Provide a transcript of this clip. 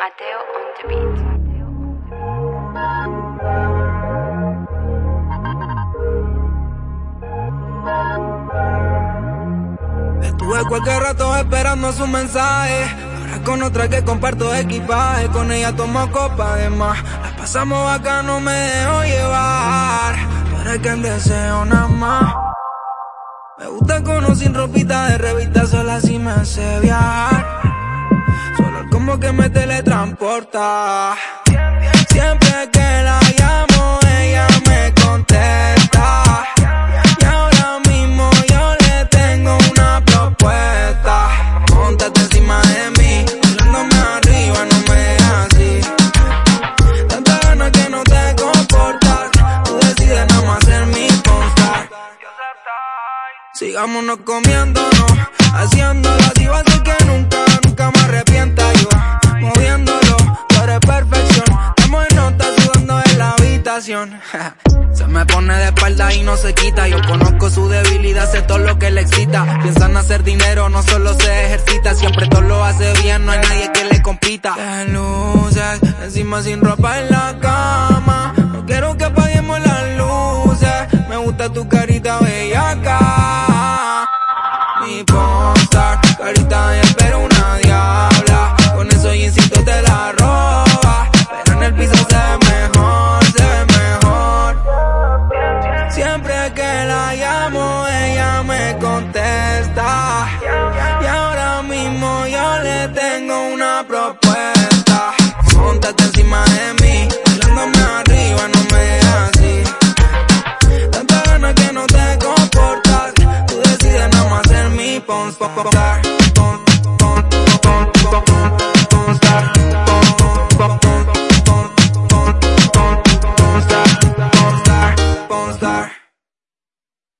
Mateo on the beat. Estuve cualquier rato esperando su mensaje. Ahora con otra que comparto equipaje. Con ella tomo copa de más. La pasamos acá, no me dejo llevar. Para que el deseo nada más. Me gusta con o sin ropita de revista, sola así me hace viajar. Como que me teletransporta. Siempre que la llamo, ella me contesta. Y ahora mismo yo le tengo una propuesta. Montate encima de mí, hablándome arriba, no me así. Tanta ganas que no te comportas. Tú decides nada más ser mi constar. Sigámonos comiéndonos, haciéndolo así va Se me pone de espalda y no se quita. Yo conozco su debilidad, sé todo lo que le excita. Piensa en hacer dinero, no solo se ejercita. Siempre todo lo hace bien, no hay nadie que le compita. Te luces, encima sin ropa en la cama. No quiero que Siempre que la llamo, ella me contesta. Y ahora mismo yo le tengo una propuesta. Móntate encima de mí, bailándome arriba, no me dejes así. Tanta gana que no te comportas. Tú decides nada más ser mi pons, pons,